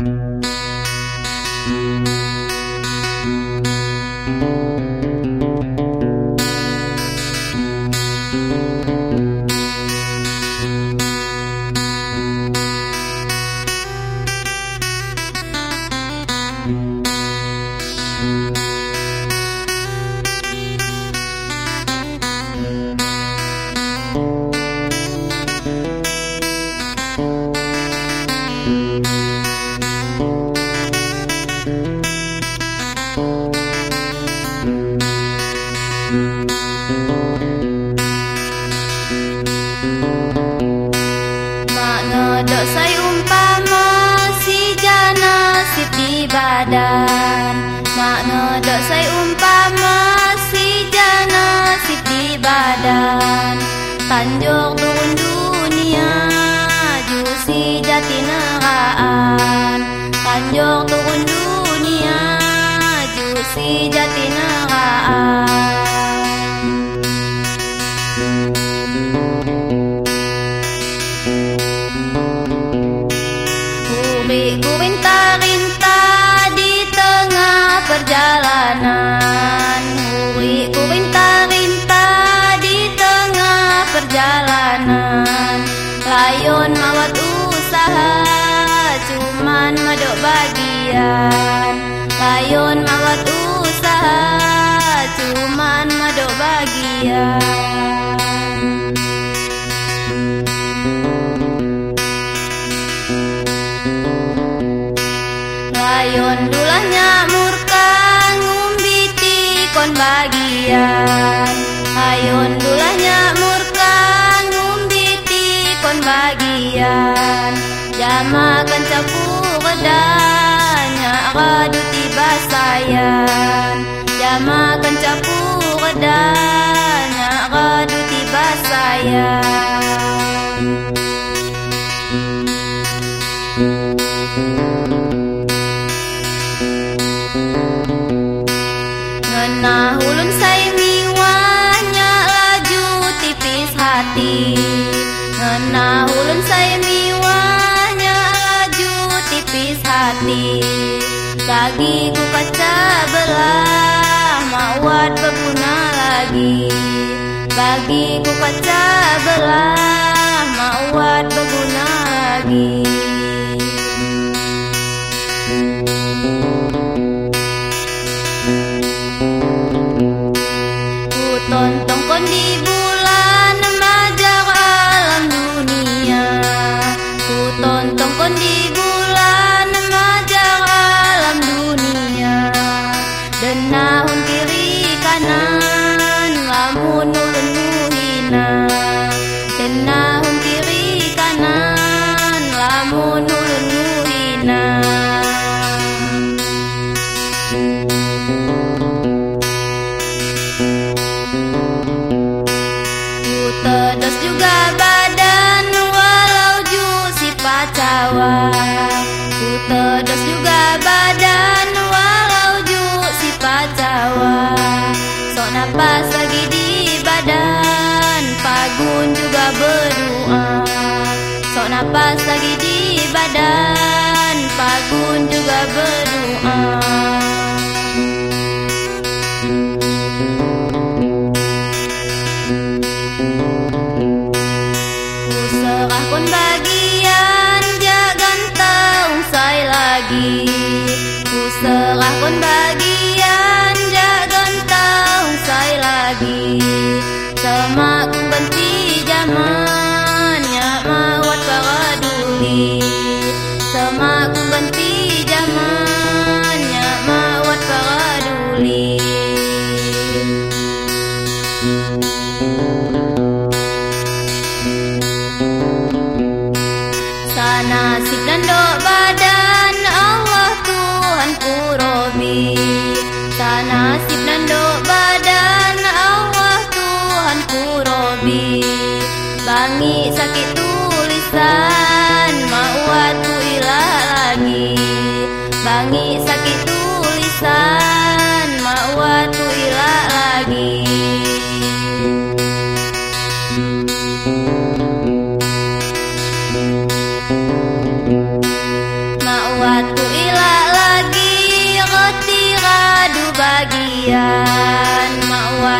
you Tanjung turun dunia ju si jati neraan Tanjung turun dunia ju si jati neraan Uri ku rinta-rinta di tengah perjalanan Layon dulahnya murka ngumbiti kon bagian. Layon dulahnya murka ngumbiti kon bagian. Jama kan capu redanya radu tiba sayan. Jama kan capu redanya radu tiba sayan ulun say miwanya laju tipis hati. Lagi ku kaca belah mawat berguna lagi. Bagi ku kaca belah mawat berguna lagi Cantón con dibujo. Tedos juga badan walau ju sifat cawa Sok napas lagi di badan pagun juga berdoa. Sok napas lagi di badan pagun juga berdoa serahkan bagian jagan taung say lagi. Semak benci zaman ya mawat para Sana sip dan dok badan Allah Tuhan ku robi Bangi sakit tulisan mawat ku ilah lagi Bangi sakit tulisan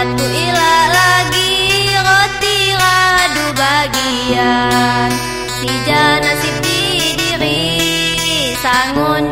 Satu ilah lagi roti radu bagian. Tidak nasib di diri Sangun